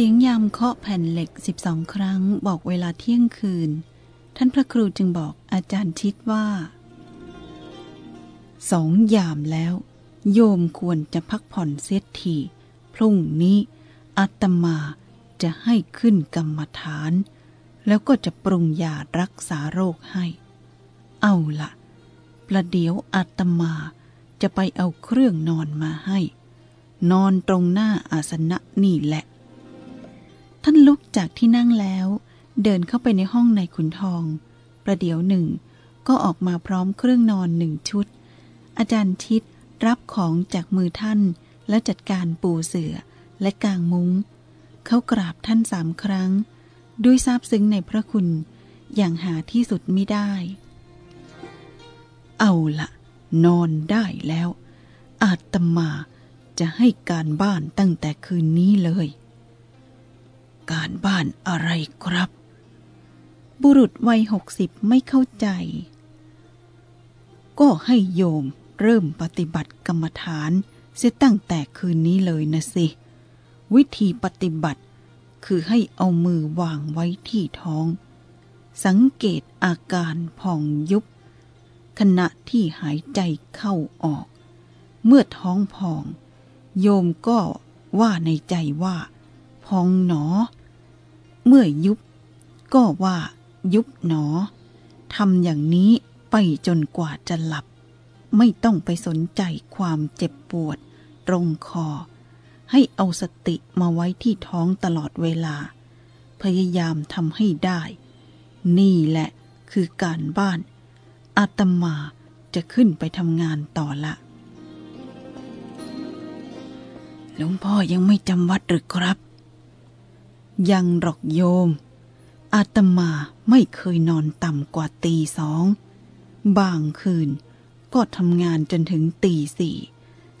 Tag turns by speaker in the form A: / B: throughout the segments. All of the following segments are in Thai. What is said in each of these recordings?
A: สียงยามเคาะแผ่นเหล็กสิบสองครั้งบอกเวลาเที่ยงคืน ท่านพระครูจึงบอกอาจารย์ชิดว่าสองยามแล้ว โยมควรจะพักผ่อนเสียทีพรุ่งนี้อาตมาจะให้ขึ้นกรรมฐาน แล้วก็จะปรุงยารักษาโรคให้ เอาละ ประเดี๋ยวอาตมาจะไปเอาเครื่องนอนมาให้ นอนตรงหน้าอาสนะนี่แหละ ท่านลุกจากที่นั่งแล้ว เดินเข้าไปในห้องในขุนทอง ประเดี๋ยวหนึ่ง ก็ออกมาพร้อมเครื่องนอนหนึ่งชุด อาจารย์ชิดรับของจากมือท่าน และจัดการปูเสือและกางมุง้ง เขากราบท่านสามครั้ง ด้วยซาบซึ้งในพระคุณอย่างหาที่สุดไม่ได้ เอาละนอนได้แล้ว อาตมาจะให้การบ้านตั้งแต่คืนนี้เลย การบ้านอะไรครับ บุรุษวัยหกสิบไม่เข้าใจ ก็ให้โยมเริ่มปฏิบัติกรรมฐานเสียตั้งแต่คืนนี้เลยนะสิ วิธีปฏิบัติคือให้เอามือวางไว้ที่ท้อง สังเกตอาการพองยุบ ขณะที่หายใจเข้าออก เมื่อท้องพอง โยมก็ว่าในใจว่า พองหนอ เมื่อยุบ ก็ว่ายุบหนอทำอย่างนี้ไปจนกว่าจะหลับ ไม่ต้องไปสนใจความเจ็บปวด ตรงคอ ให้เอาสติมาไว้ที่ท้องตลอดเวลา พยายามทำให้ได้ นี่แหละคือการบ้าน อาตมาจะขึ้นไปทำงานต่อละหลวงพ่อยังไม่จำวัดหรือครับ ยังหรอกโยม อาตมาไม่เคยนอนต่ำกว่าตีสอง บางคืนก็ทำงานจนถึงตีสี่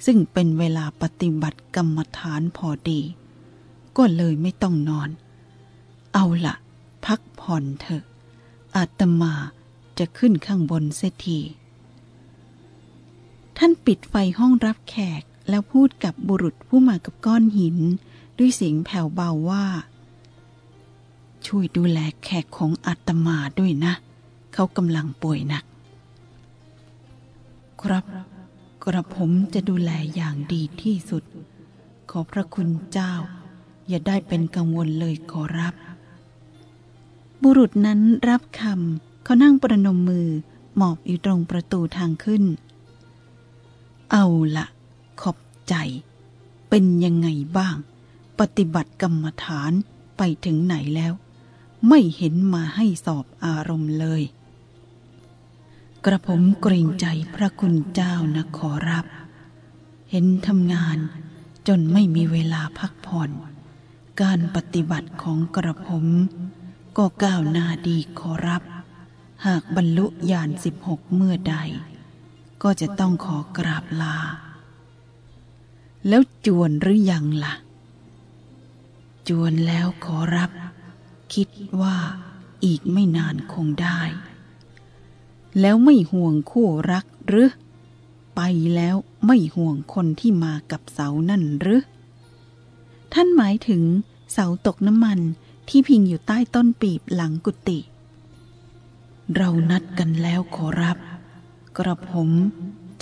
A: ซึ่งเป็นเวลาปฏิบัติกรรมฐานพอดี ก็เลยไม่ต้องนอน เอาละพักผ่อนเถอะ อาตมาจะขึ้นข้างบนเสียทีท่านปิดไฟห้องรับแขกแล้วพูดกับบุรุษผู้มากับก้อนหิน ด้วยเสียงแผ่วเบาว่า ช่วยดูแลแขกของอาตมาด้วยนะ เขากำลังป่วยหนัก ครับ กระผมจะดูแลอย่างดีที่สุด ขอพระคุณเจ้า อย่าได้เป็นกังวลเลยขอรับ บุรุษนั้นรับคำเขานั่งประนมมือหมอบอยู่ตรงประตูทางขึ้น เอาละขอบใจ เป็นยังไงบ้าง ปฏิบัติกรรมฐานไปถึงไหนแล้ว ไม่เห็นมาให้สอบอารมณ์เลย กระผมเกรงใจพระคุณเจ้านะขอรับ เห็นทำงานจนไม่มีเวลาพักผ่อน การปฏิบัติของกระผม ก็ก้าวหน้าดีขอรับ หากบรรลุญาณสิบหกเมื่อใด ก็จะต้องขอกราบลา แล้วจวนหรือยังล่ะ จวนแล้วขอรับ คิดว่าอีกไม่นานคงได้ แล้วไม่ห่วงคู่รักหรือ ไปแล้วไม่ห่วงคนที่มากับเสานั่นหรือ ท่านหมายถึงเสาตกน้ำมันที่พิงอยู่ใต้ต้นปีบหลังกุฏิ เรานัดกันแล้วขอรับ กระผม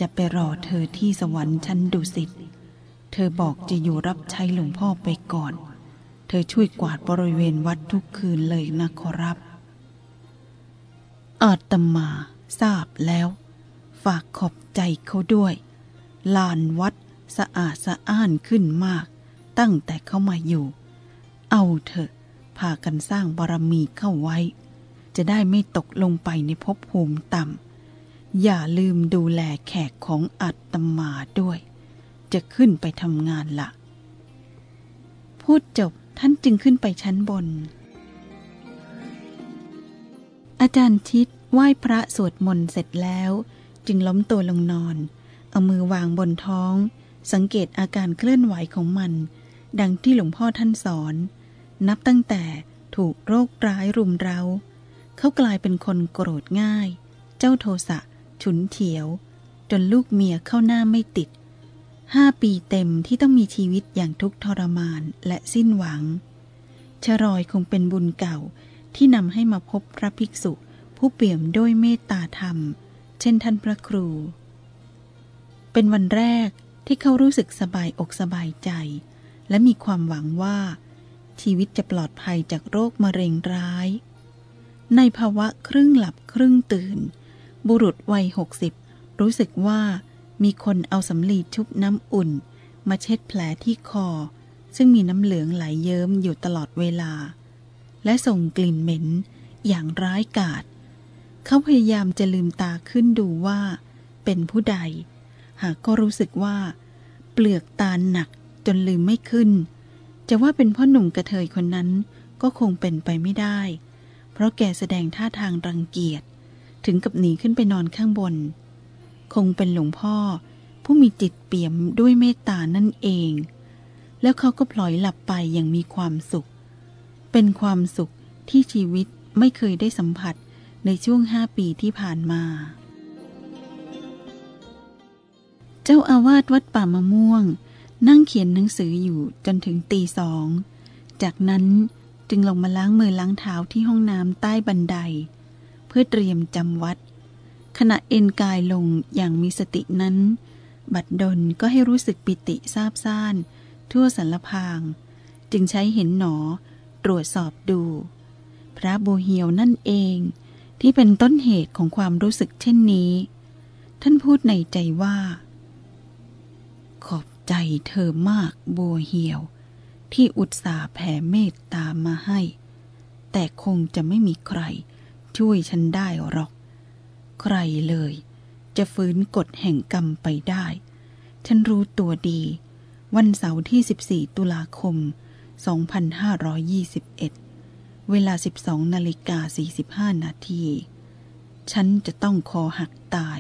A: จะไปรอเธอที่สวรรค์ชั้นดุสิต เธอบอกจะอยู่รับใช้หลวงพ่อไปก่อน เธอช่วยกวาดบริเวณวัดทุกคืนเลยนะขอรับ อาตมาทราบแล้ว ฝากขอบใจเขาด้วย ลานวัดสะอาดสะอ้านขึ้นมาก ตั้งแต่เขามาอยู่ เอาเถอะ พากันสร้างบารมีเข้าไว้ จะได้ไม่ตกลงไปในภพภูมิต่ำ อย่าลืมดูแลแขกของอาตมาด้วย จะขึ้นไปทำงานละพูดจบ ท่านจึงขึ้นไปชั้นบน อาจารย์ชิดไหว้พระสวดมนต์เสร็จแล้ว จึงล้มตัวลงนอน เอามือวางบนท้อง สังเกตอาการเคลื่อนไหวของมัน ดังที่หลวงพ่อท่านสอน นับตั้งแต่ถูกโรคร้ายรุมเร้า เขากลายเป็นคนโกรธง่าย เจ้าโทสะฉุนเฉียว จนลูกเมียเข้าหน้าไม่ติด ห้าปีเต็มที่ต้องมีชีวิตอย่างทุกข์ทรมานและสิ้นหวัง ชรอยคงเป็นบุญเก่าที่นำให้มาพบพระภิกษุผู้เปี่ยมด้วยเมตตาธรรม เช่นท่านพระครู เป็นวันแรกที่เขารู้สึกสบายอกสบายใจ และมีความหวังว่า ชีวิตจะปลอดภัยจากโรคมะเร็งร้าย ในภาวะครึ่งหลับครึ่งตื่น บุรุษวัยหกสิบรู้สึกว่า มีคนเอาสำลีชุบน้ำอุ่น มาเช็ดแผลที่คอ ซึ่งมีน้ำเหลืองไหลยเยิ้มอยู่ตลอดเวลา และส่งกลิ่นเหม็นอย่างร้ายกาจเขาพยายามจะลืมตาขึ้นดูว่า เป็นผู้ใด หากก็รู้สึกว่า เปลือกตาหนักจนลืมไม่ขึ้น จะว่าเป็นพ่อหนุ่มกระเทยคนนั้นก็คงเป็นไปไม่ได้ เพราะแกแสดงท่าทางรังเกียจ ถึงกับหนีขึ้นไปนอนข้างบน คงเป็นหลวงพ่อ ผู้มีจิตเปี่ยมด้วยเมตตานั่นเอง แล้วเขาก็พลอยหลับไปอย่างมีความสุข เป็นความสุขที่ชีวิตไม่เคยได้สัมผัสในช่วงห้าปีที่ผ่านมา เจ้าอาวาสวัดป่ามะม่วง นั่งเขียนหนังสืออยู่จนถึงตีสอง จากนั้นจึงลงมาล้างมือล้างเท้าที่ห้องน้ำใต้บันได เพื่อเตรียมจำวัด ขณะเอ็นกายลงอย่างมีสตินั้น บัดดลก็ให้รู้สึกปิติซาบซ่าน ทั่วสารพาง จึงใช้เห็นหนอ ตรวจสอบดู พระโบเฮียวนั่นเอง ที่เป็นต้นเหตุของความรู้สึกเช่นนี้ ท่านพูดในใจว่า ขอบใจเธอมากบัวเหี่ยว ที่อุตส่าห์แผ่เมตตามาให้ แต่คงจะไม่มีใครช่วยฉันได้หรอก ใครเลย จะฟื้นกฎแห่งกรรมไปได้ ฉันรู้ตัวดี วันเสาร์ที่ 14 ตุลาคม 2521 เวลา 12นาฬิกา45 นาที ฉันจะต้องคอหักตาย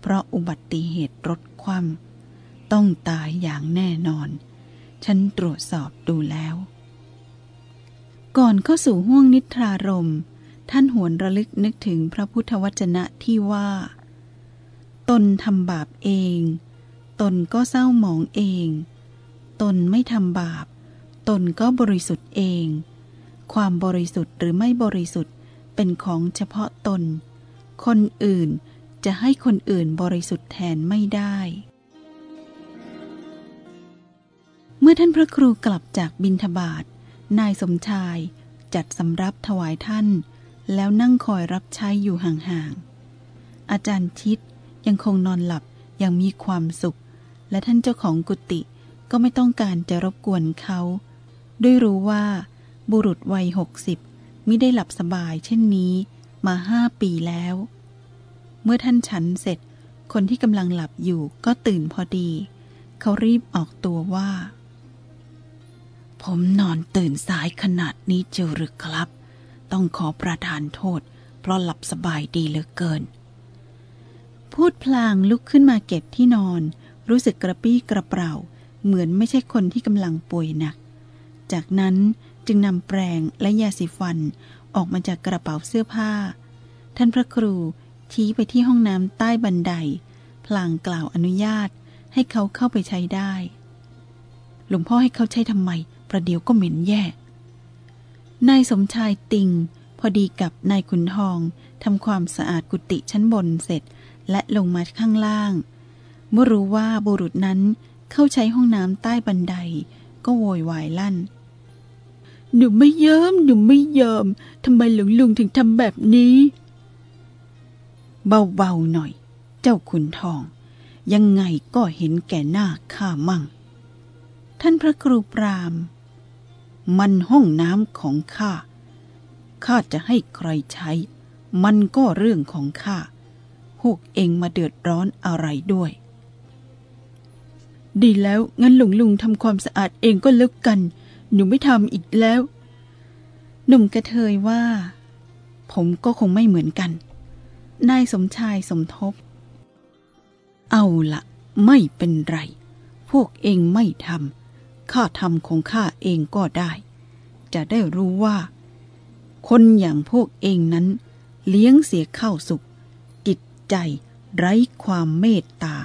A: เพราะอุบัติเหตุรถคว่ำต้องตายอย่างแน่นอน ฉันตรวจสอบดูแล้ว ก่อนเข้าสู่ห้วงนิทรารม ท่านหวนระลึกนึกถึงพระพุทธวจนะที่ว่า ตนทำบาปเอง ตนก็เศร้าหมองเอง ตนไม่ทำบาป ตนก็บริสุทธิ์เอง ความบริสุทธิ์หรือไม่บริสุทธิ์เป็นของเฉพาะตน คนอื่นจะให้คนอื่นบริสุทธิ์แทนไม่ได้ เมื่อท่านพระครูกลับจากบินทบาทนายสมชายจัดสำรับถวายท่าน แล้วนั่งคอยรับใช้อยู่ห่างๆ อาจารย์ชิดยังคงนอนหลับอย่างมีความสุข และท่านเจ้าของกุฏิก็ไม่ต้องการจะรบกวนเขา ด้วยรู้ว่า บุรุษวัยหกสิบมิได้หลับสบายเช่นนี้มาห้าปีแล้ว เมื่อท่านฉันเสร็จ คนที่กำลังหลับอยู่ก็ตื่นพอดี เขารีบออกตัวว่า ผมนอนตื่นสายขนาดนี้เจอหรือครับ ต้องขอประทานโทษ เพราะหลับสบายดีเหลือเกิน พูดพลางลุกขึ้นมาเก็บที่นอน รู้สึกกระปี้กระเปร่า เหมือนไม่ใช่คนที่กำลังป่วยหนัก จากนั้นจึงนำแปรงและยาสีฟันออกมาจากกระเป๋าเสื้อผ้า ท่านพระครูชี้ไปที่ห้องน้ำใต้บันได พลางกล่าวอนุญาตให้เขาเข้าไปใช้ได้ หลวงพ่อให้เขาใช้ทำไม ประเดี๋ยวก็เหม็นแย่ นายสมชายติง พอดีกับนายขุนทองทำความสะอาดกุฏิชั้นบนเสร็จ และลงมาข้างล่าง เมื่อรู้ว่าบุรุษนั้นเข้าใช้ห้องน้ำใต้บันได ก็โวยวายลั่น หนูไม่เยอมหนูไม่เยอมทำไมหลวงลุงถึงทำแบบนี้ เบาๆหน่อย เจ้าขุนทอง ยังไงก็เห็นแก่หน้าข้ามั่ง ท่านพระครูปราม มันห้องน้ำของข้า ข้าจะให้ใครใช้ มันก็เรื่องของข้า พวกเองมาเดือดร้อนอะไรด้วย ดีแล้วงั้นหลวงลุงทำความสะอาดเองก็แล้วกัน หนูไม่ทำอีกแล้ว หนุ่มกระเทยว่า ผมก็คงไม่เหมือนกัน นายสมชายสมทบ เอาละไม่เป็นไร พวกเองไม่ทำ ข้าทำของข้าเองก็ได้ จะได้รู้ว่า คนอย่างพวกเองนั้น เลี้ยงเสียข้าวสุกจิตใจไร้ความเมตตา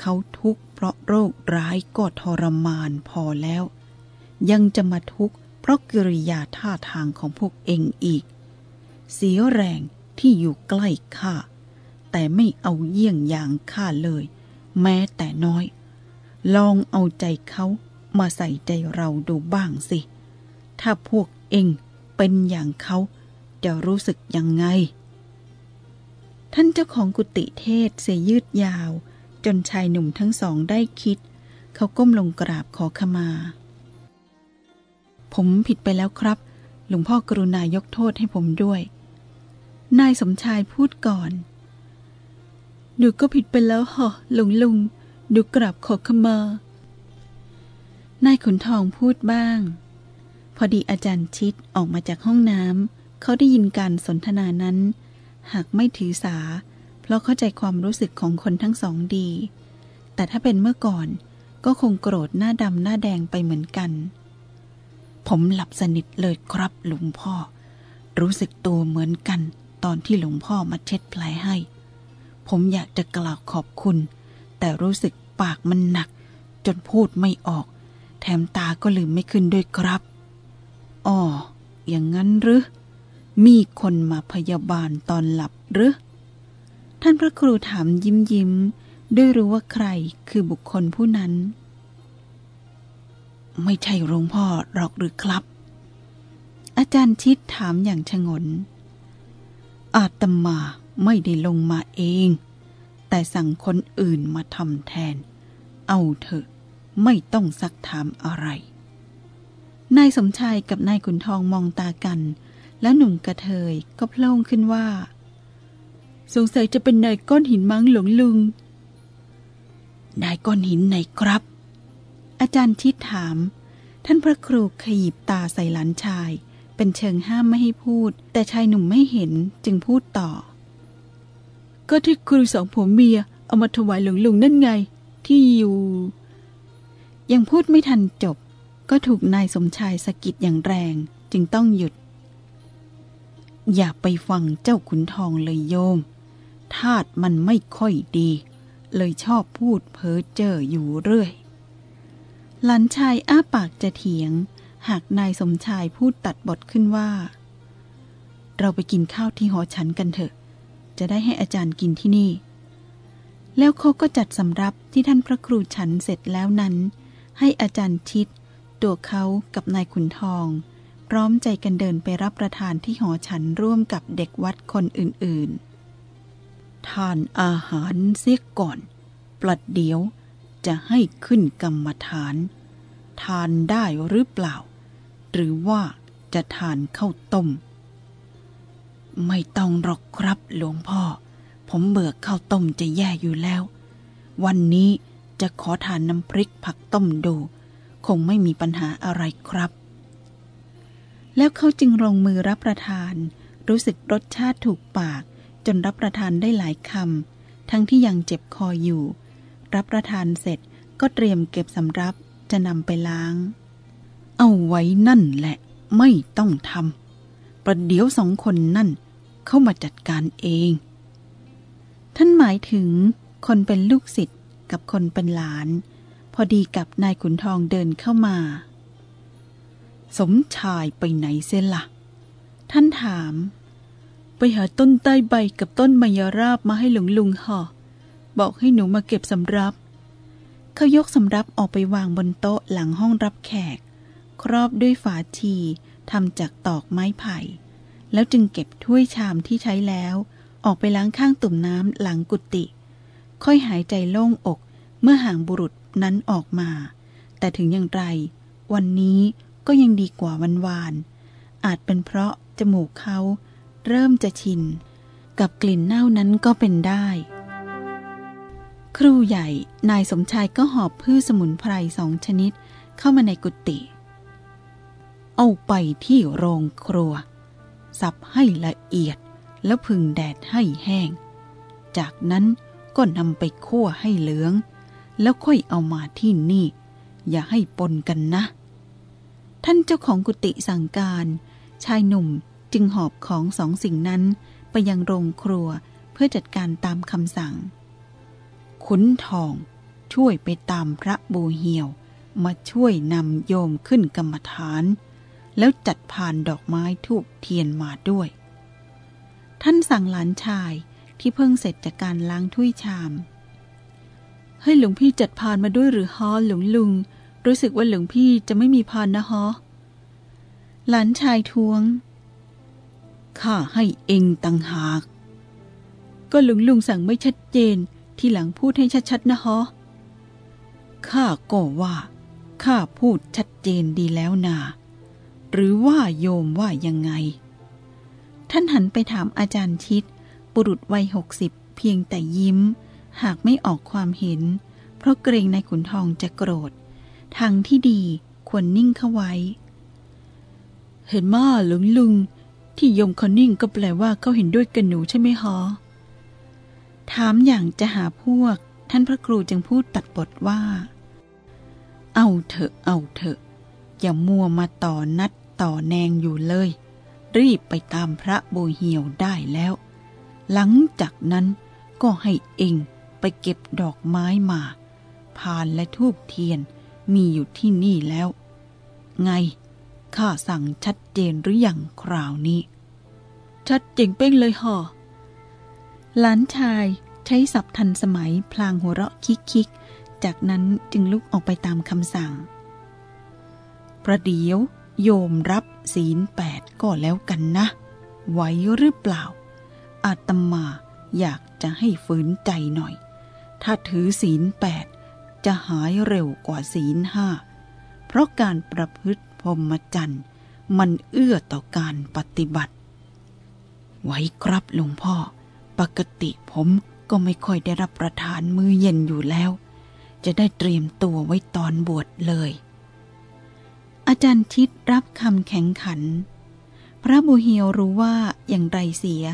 A: เขาทุกข์เพราะโรคร้ายก็ทรมานพอแล้ว ยังจะมาทุกข์เพราะกิริยาท่าทางของพวกเองอีก เสียแรงที่อยู่ใกล้ข้าแต่ไม่เอาเยี่ยงอย่างข้าเลย แม้แต่น้อย ลองเอาใจเขา มาใส่ใจเราดูบ้างสิ ถ้าพวกเองเป็นอย่างเขาจะรู้สึกยังไง ท่านเจ้าของกุฏิเทศเสยยืดยาว จนชายหนุ่มทั้งสองได้คิด เขาก้มลงกราบขอขมา ผมผิดไปแล้วครับ หลวงพ่อกรุณายกโทษให้ผมด้วย นายสมชายพูดก่อนดูก็ผิดไปแล้วเหรอลุงลุงดูกราบขอขมา นายขุนทองพูดบ้าง พอดีอาจารย์ชิดออกมาจากห้องน้ำเขาได้ยินการสนทนานั้น หากไม่ถือสา เพราะเข้าใจความรู้สึกของคนทั้งสองดี แต่ถ้าเป็นเมื่อก่อนก็คงโกรธหน้าดำหน้าแดงไปเหมือนกัน ผมหลับสนิทเลยครับหลวงพ่อ รู้สึกตัวเหมือนกันตอนที่หลวงพ่อมาเช็ดแผลให้ ผมอยากจะกล่าวขอบคุณ แต่รู้สึกปากมันหนัก จนพูดไม่ออก แถมตาก็ลืมไม่ขึ้นด้วยครับอ๋ออย่างนั้นหรือมีคนมาพยาบาลตอนหลับหรือท่านพระครูถามยิ้มยิ้มด้วยรู้ว่าใครคือบุคคลผู้นั้น ไม่ใช่หลวงพ่อหรอกหรือครับ อาจารย์ชิดถามอย่างชงน อาตมาไม่ได้ลงมาเอง แต่สั่งคนอื่นมาทำแทน เอาเถอะ ไม่ต้องซักถามอะไร นายสมชายกับนายขุนทองมองตากัน แล้วหนุ่มกระเทยก็โพล่งขึ้นว่า สงสัยจะเป็นนายก้อนหินมั้งหลวงลุง นายก้อนหินไหนครับ อาจารย์ชิดถาม ท่านพระครูขยิบตาใส่หลานชาย เป็นเชิงห้ามไม่ให้พูด แต่ชายหนุ่มไม่เห็นจึงพูดต่อ ก็ที่ครูสองผัวเมียเอามาถวายหลวงลุงนั่นไง ที่อยู่ ยังพูดไม่ทันจบ ก็ถูกนายสมชายสะกิดอย่างแรงจึงต้องหยุด อย่าไปฟังเจ้าขุนทองเลยโยมธาตุมันไม่ค่อยดี เลยชอบพูดเพ้อเจ้ออยู่เรื่อย หลานชายอ้าปากจะเถียง หากนายสมชายพูดตัดบทขึ้นว่า เราไปกินข้าวที่หอฉันกันเถอะ จะได้ให้อาจารย์กินที่นี่ แล้วเขาก็จัดสำรับที่ท่านพระครูฉันเสร็จแล้วนั้น ให้อาจารย์ชิด ตัวเขากับนายขุนทอง พร้อมใจกันเดินไปรับประทานที่หอฉันร่วมกับเด็กวัดคนอื่นๆ ทานอาหารเสียก่อนประเดี๋ยวจะให้ขึ้นกรรมฐาน ทานได้หรือเปล่า หรือว่าจะทานข้าวต้ม ไม่ต้องหรอกครับหลวงพ่อ ผมเบื่อข้าวต้มจะแย่อยู่แล้ว วันนี้ จะขอทานน้ำพริกผักต้มดู คงไม่มีปัญหาอะไรครับ แล้วเขาจึงลงมือรับประทาน รู้สึกรสชาติถูกปาก จนรับประทานได้หลายคำทั้งที่ยังเจ็บคออยู่ รับประทานเสร็จก็เตรียมเก็บสำรับจะนำไปล้าง เอาไว้นั่นแหละ ไม่ต้องทำประเดี๋ยวสองคนนั่น เข้ามาจัดการเอง ท่านหมายถึงคนเป็นลูกศิษย์ กับคนเป็นหลาน พอดีกับนายขุนทองเดินเข้ามา สมชายไปไหนเสียละ่ะ ท่านถาม ไปหาต้นใต้ใบกับต้นมายราบมาให้หลวงลุงห่อบอกให้หนูมาเก็บสำรับ เขายกสำรับออกไปวางบนโต๊ะหลังห้องรับแขก ครอบด้วยฝาชีทำจากตอกไม้ไผ่ แล้วจึงเก็บถ้วยชามที่ใช้แล้ว ออกไปล้างข้างตุ่มน้ำหลังกุฏิ ค่อยหายใจโล่งอกเมื่อห่างบุรุษนั้นออกมา แต่ถึงอย่างไร วันนี้ก็ยังดีกว่าวันวาน อาจเป็นเพราะจมูกเขาเริ่มจะชิน กับกลิ่นเน่านั้นก็เป็นได้ ครูใหญ่นายสมชายก็หอบพืชสมุนไพรสองชนิดเข้ามาในกุฏิเอาไปที่โรงครัว สับให้ละเอียดแล้วพึงแดดให้แห้ง จากนั้น ก็นำไปคั่วให้เหลือง แล้วค่อยเอามาที่นี่ อย่าให้ปนกันนะ ท่านเจ้าของกุฏิสั่งการ ชายหนุ่มจึงหอบของสองสิ่งนั้นไปยังโรงครัวเพื่อจัดการตามคำสั่ง ขุนทองช่วยไปตามพระบูเหียว มาช่วยนำโยมขึ้นกรรมฐาน แล้วจัดผ่านดอกไม้ทูบเทียนมาด้วย ท่านสั่งหลานชาย ที่เพิ่งเสร็จจากการล้างถ้วยชาม ให้หลวงพี่จัดพานมาด้วยหรือฮอหลวงลุง รู้สึกว่าหลวงพี่จะไม่มีพานนะฮอหลานชายทวง ข้าให้เองตังหาก ก็หลวงลุงสั่งไม่ชัดเจน ที่หลังพูดให้ชัดๆนะฮอข้าก็ว่า ข้าพูดชัดเจนดีแล้วนาหรือว่าโยมว่ายังไง ท่านหันไปถามอาจารย์ชิด บุรุษวัยหกสิบเพียงแต่ยิ้ม หากไม่ออกความเห็น เพราะเกรงในขุนทองจะโกรธ ทางที่ดีควรนิ่งเข้าไว้ เห็นมาหลวงลุง ที่ยมเขานิ่งก็แปลว่าเขาเห็นด้วยกันหนูใช่ไหมฮะถามอย่างจะหาพวก ท่านพระครูจึงพูดตัดบทว่า เอาเถอะเอาเถอะ อย่ามัวมาต่อนัดต่อแนงอยู่เลย รีบไปตามพระโบเหียวได้แล้ว หลังจากนั้นก็ให้เองไปเก็บดอกไม้มาพานและทูบเทียนมีอยู่ที่นี่แล้ว ไง ข้าสั่งชัดเจนหรืออยังคราวนี้ ชัดเจงเป้งเลยห่อหลานชายใช้ศัพท์ทันสมัยพลางหัวเราะคิกคิกจากนั้นจึงลุกออกไปตามคำสั่ง ประเดี๋ยวโยมรับศีลแปดก็แล้วกันนะ ไหวหรือเปล่า อาตมาอยากจะให้ฝืนใจหน่อย ถ้าถือศีลแปดจะหายเร็วกว่าศีลห้า เพราะการประพฤติพรหมจรรย์มันเอื้อต่อการปฏิบัติ ไว้ครับหลวงพ่อ ปกติผมก็ไม่ค่อยได้รับประทานมื้อเย็นอยู่แล้ว จะได้เตรียมตัวไว้ตอนบวชเลย อาจารย์ชิดรับคำแข็งขัน พระบุเฮียวรู้ว่าอย่างไรเสีย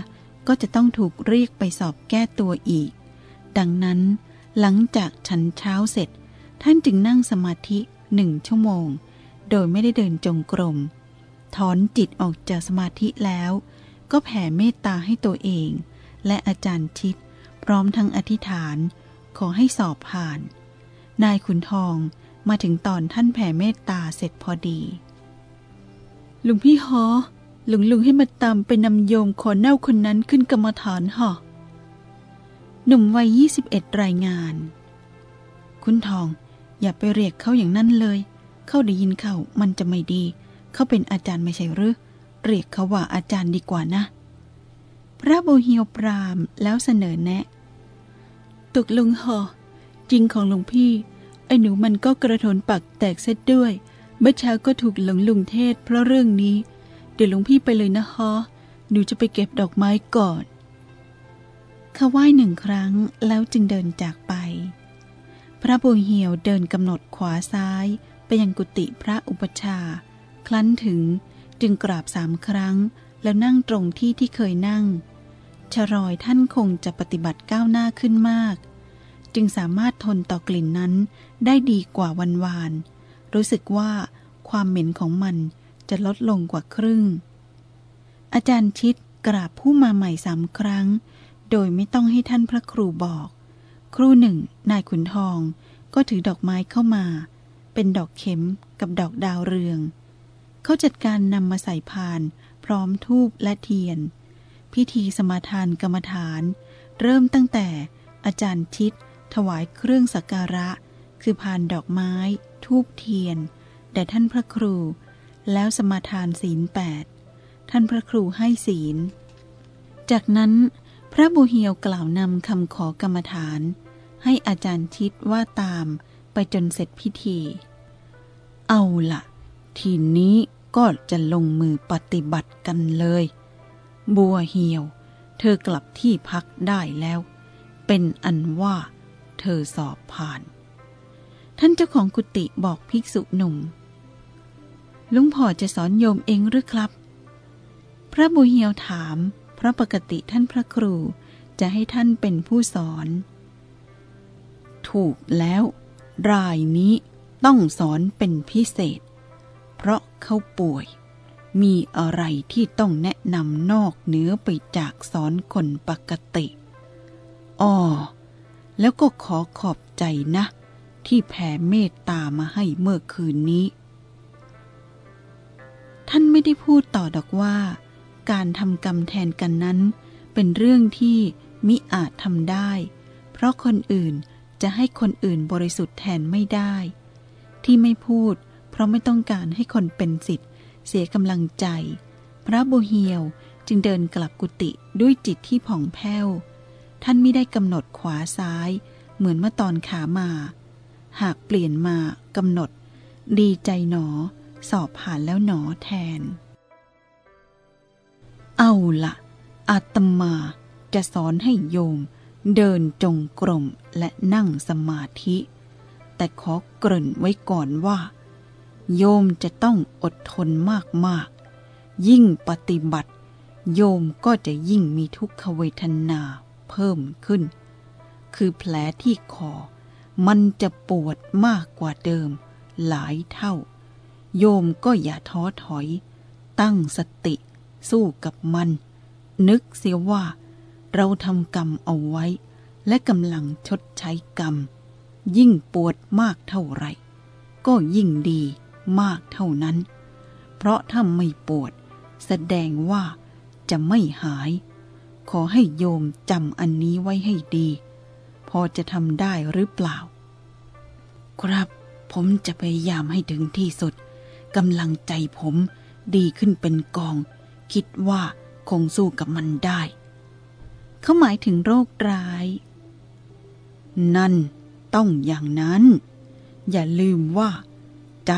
A: ก็จะต้องถูกเรียกไปสอบแก้ตัวอีก ดังนั้นหลังจากฉันเช้าเสร็จ ท่านจึงนั่งสมาธิหนึ่งชั่วโมง โดยไม่ได้เดินจงกรม ถอนจิตออกจากสมาธิแล้ว ก็แผ่เมตตาให้ตัวเอง และอาจารย์ชิด พร้อมทั้งอธิษฐาน ขอให้สอบผ่าน นายขุนทองมาถึงตอนท่านแผ่เมตตาเสร็จพอดี ลุงพี่ฮอ หลุงลุงให้มาตามไปนำโยมขอเน่าคนนั้นขึ้นกรรมฐานหอหนุ่มวัยยี่สิบเอ็ดรายงาน คุณทอง อย่าไปเรียกเขาอย่างนั้นเลย เขาได้ยินเขามันจะไม่ดี เขาเป็นอาจารย์ไม่ใช่หรือ เรียกเขาว่าอาจารย์ดีกว่านะ พระโบเฮียวปรามแล้วเสนอแนะ ตกลงหอจริงของหลวงพี่ ไอ้หนูมันก็กระโถนปักแตกเส็จด้วย เมื่อเช้าก็ถูกหลวงลุงเทศเพราะเรื่องนี้ เดี๋ยวหลวงพี่ไปเลยนะฮะหนูจะไปเก็บดอกไม้ก่อนเขาไหว้หนึ่งครั้งแล้วจึงเดินจากไป พระบุญเหี่ยวเดินกำหนดขวาซ้ายไปยังกุฏิพระอุปชาครั้นถึงจึงกราบสามครั้ง แล้วนั่งตรงที่ที่เคยนั่ง ชรอยท่านคงจะปฏิบัติก้าวหน้าขึ้นมาก จึงสามารถทนต่อกลิ่นนั้นได้ดีกว่าวันวาน รู้สึกว่าความเหม็นของมัน จะลดลงกว่าครึ่ง อาจารย์ชิดกราบผู้มาใหม่สามครั้ง โดยไม่ต้องให้ท่านพระครูบอก ครูหนึ่ง นายขุนทอง ก็ถือดอกไม้เข้ามา เป็นดอกเข็มกับดอกดาวเรือง เขาจัดการนำมาใส่พาน พร้อมทูบและเทียน พิธีสมาทานกรรมฐาน เริ่มตั้งแต่อาจารย์ชิดถวายเครื่องสักการะ คือพานดอกไม้ ทูบเทียนแด่ท่านพระครู แล้วสมาทานศีลแปดท่านพระครูให้ศีล จากนั้นพระบุเฮียวกล่าวนำคำขอกรรมฐาน ให้อาจารย์ชิดว่าตามไปจนเสร็จพิธี เอาละทีนี้ก็จะลงมือปฏิบัติกันเลย บัวเหียว เธอกลับที่พักได้แล้ว เป็นอันว่าเธอสอบผ่าน ท่านเจ้าของกุฏิบอกภิกษุหนุ่ม ลุงพ่อจะสอนโยมเองหรือครับ พระบุเฮียวถาม เพราะปกติท่านพระครูจะให้ท่านเป็นผู้สอน ถูกแล้ว รายนี้ต้องสอนเป็นพิเศษ เพราะเขาป่วย มีอะไรที่ต้องแนะนำนอกเหนือไปจากสอนคนปกติอ๋อแล้วก็ขอขอบใจนะ ที่แผ่เมตตามาให้เมื่อคืนนี้ ท่านไม่ได้พูดต่อดอกว่า การทำกรรมแทนกันนั้น เป็นเรื่องที่มิอาจทำได้ เพราะคนอื่นจะให้คนอื่นบริสุทธิ์แทนไม่ได้ ที่ไม่พูด เพราะไม่ต้องการให้คนเป็นสิทธิ์เสียกำลังใจ พระโบเฮียวจึงเดินกลับกุฏิด้วยจิตที่ผ่องแผ้ว ท่านไม่ได้กำหนดขวาซ้าย เหมือนเมื่อตอนขามา หากเปลี่ยนมากำหนด ดีใจหนอ สอบผ่านแล้วหนอแทน เอาละอาตมาจะสอนให้โยม เดินจงกรมและนั่งสมาธิ แต่ขอเกริ่นไว้ก่อนว่า โยมจะต้องอดทนมากๆ ยิ่งปฏิบัติ โยมก็จะยิ่งมีทุกขเวทนาเพิ่มขึ้น คือแผลที่คอมันจะปวดมากกว่าเดิมหลายเท่า โยมก็อย่าท้อถอย ตั้งสติ สู้กับมัน นึกเสียว่า เราทำกรรมเอาไว้ และกำลังชดใช้กรรม ยิ่งปวดมากเท่าไหร่ ก็ยิ่งดีมากเท่านั้น เพราะถ้าไม่ปวด แสดงว่าจะไม่หาย ขอให้โยมจำอันนี้ไว้ให้ดี พอจะทำได้หรือเปล่า ครับผมจะพยายามให้ถึงที่สุด กำลังใจผมดีขึ้นเป็นกอง คิดว่าคงสู้กับมันได้ เขาหมายถึงโรคร้าย นั่นต้องอย่างนั้น อย่าลืมว่า ใจ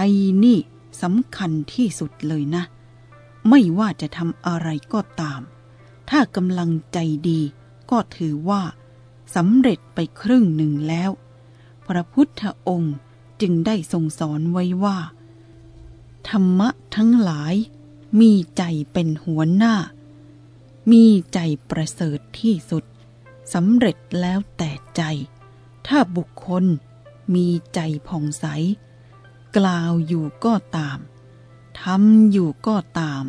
A: นี่สำคัญที่สุดเลยนะ ไม่ว่าจะทำอะไรก็ตาม ถ้ากำลังใจดีก็ถือว่าสำเร็จไปครึ่งหนึ่งแล้ว พระพุทธองค์จึงได้ทรงสอนไว้ว่า ธรรมะทั้งหลาย มีใจเป็นหัวหน้า มีใจประเสริฐที่สุดสำเร็จแล้วแต่ใจ ถ้าบุคคลมีใจผ่องใส กล่าวอยู่ก็ตามทำอยู่ก็ตาม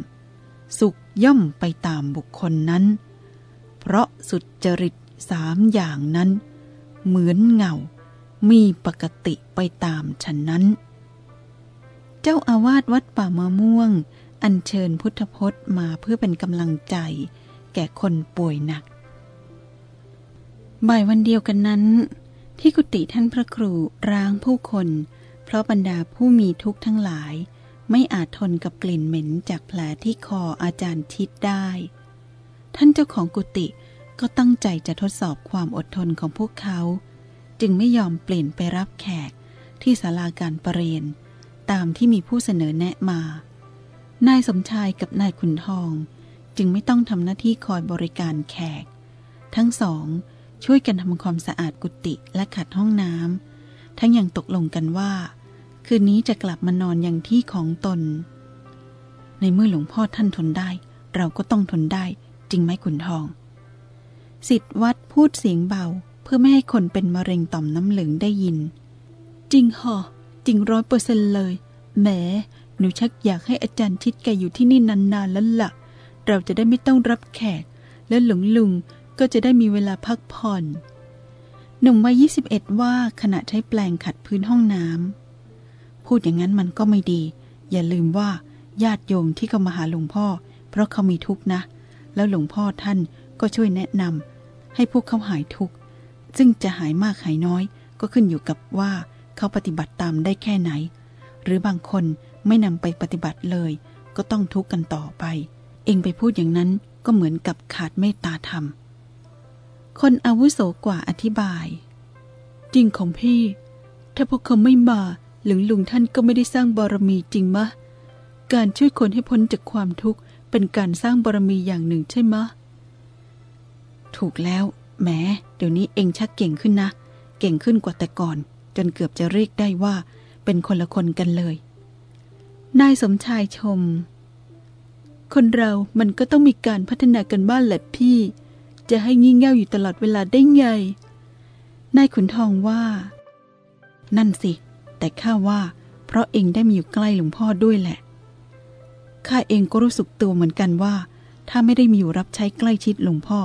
A: สุขย่อมไปตามบุคคลนั้น เพราะสุดจริตสามอย่างนั้น เหมือนเงา มีปกติไปตามฉันนั้น เจ้าอาวาสวัดป่ามะม่วง อัญเชิญพุทธพจน์มาเพื่อเป็นกำลังใจ แก่คนป่วยหนัก บ่ายวันเดียวกันนั้น ที่กุฏิท่านพระครูร้างผู้คน เพราะบรรดาผู้มีทุกข์ทั้งหลาย ไม่อาจทนกับกลิ่นเหม็นจากแผลที่คออาจารย์ชิดได้ ท่านเจ้าของกุฏิก็ตั้งใจจะทดสอบความอดทนของพวกเขา จึงไม่ยอมเปลี่ยนไปรับแขกที่ศาลาการประเรียน ตามที่มีผู้เสนอแนะมา นายสมชายกับนายขุนทองจึงไม่ต้องทำหน้าที่คอยบริการแขก ทั้งสองช่วยกันทำความสะอาดกุฏิและขัดห้องน้ำทั้งยังตกลงกันว่า คืนนี้จะกลับมานอนอย่างที่ของตน ในเมื่อหลวงพ่อท่านทนได้ เราก็ต้องทนได้ จริงไหมขุนทองสิทธวัดพูดเสียงเบาเพื่อไม่ให้คนเป็นมะเร็งต่อมน้ำเหลืองได้ยิน จริงหอ ริงร้อยเปอร์เซ็นเลย แหม หนูชักอยากให้อาจารย์ชิดแกอยู่ที่นี่นานๆแล้วละ่ะ เราจะได้ไม่ต้องรับแขก และหลวงลุงก็จะได้มีเวลาพักผ่อน หนุ่มวัยยี่สิบเอ็ดว่าขณะใช้แปลงขัดพื้นห้องน้ำพูดอย่างนั้นมันก็ไม่ดี อย่าลืมว่าญาติโยมที่เขามาหาหลวงพ่อ เพราะเขามีทุกข์นะ แล้วหลวงพ่อท่านก็ช่วยแนะนำให้พวกเขาหายทุกข์ซึ่งจะหายมากหายน้อยก็ขึ้นอยู่กับว่า เขาปฏิบัติตามได้แค่ไหน หรือบางคนไม่นำไปปฏิบัติเลย ก็ต้องทุกข์กันต่อไป เองไปพูดอย่างนั้นก็เหมือนกับขาดเมตตาธรรม คนอาวุโสกว่าอธิบาย จริงของพี่ ถ้าพวกเขาไม่มาหลวงลุงท่านก็ไม่ได้สร้างบารมีจริงมะ การช่วยคนให้พ้นจากความทุกข์เป็นการสร้างบารมีอย่างหนึ่งใช่ไหมะ ถูกแล้วแหมเดี๋ยวนี้เองชักเก่งขึ้นนะ เก่งขึ้นกว่าแต่ก่อน จนเกือบจะเรียกได้ว่าเป็นคนละคนกันเลย นายสมชายชม คนเรามันก็ต้องมีการพัฒนากันบ้างแหละพี่ จะให้งี่เง่าอยู่ตลอดเวลาได้ไง นายขุนทองว่า นั่นสิ แต่ข้าว่า เพราะเองได้มาอยู่ใกล้หลวงพ่อด้วยแหละข้าเองก็รู้สึกตัวเหมือนกันว่า ถ้าไม่ได้มีอยู่รับใช้ใกล้ชิดหลวงพ่อ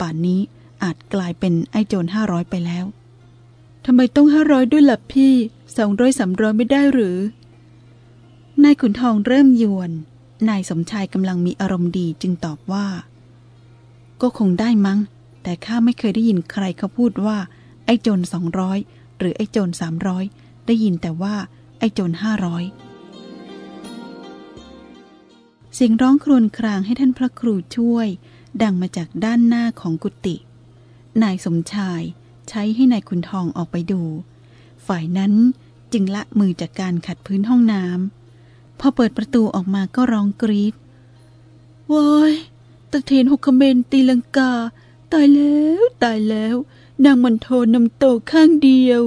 A: ป่านนี้อาจกลายเป็นไอ้โจรห้าร้อยไปแล้วำไมต้องห้าร้อยด้วยล่ะพี่สองร้อยสามร้อยไม่ได้หรือนายขุนทองเริ่มยวน นายสมชายกำลังมีอารมณ์ดีจึงตอบว่า ก็คงได้มั้ง แต่ข้าไม่เคยได้ยินใครเขาพูดว่า ไอ้โจรสองร้อยหรือไอ้โจรสามร้อยได้ยินแต่ว่า ไอ้โจรห้าร้อยเสียงร้องครวญครางให้ท่านพระครูช่วย ดังมาจากด้านหน้าของกุฏินายสมชาย ใช้ให้นายคุณทองออกไปดู ฝ่ายนั้นจึงละมือจากการขัดพื้นห้องน้ำพอเปิดประตูออกมาก็ร้องกรีดว้ายตะเทนหกเมนตีลังกา ตายแล้ว ตายแล้ว นางมันโทนำโตข้างเดียว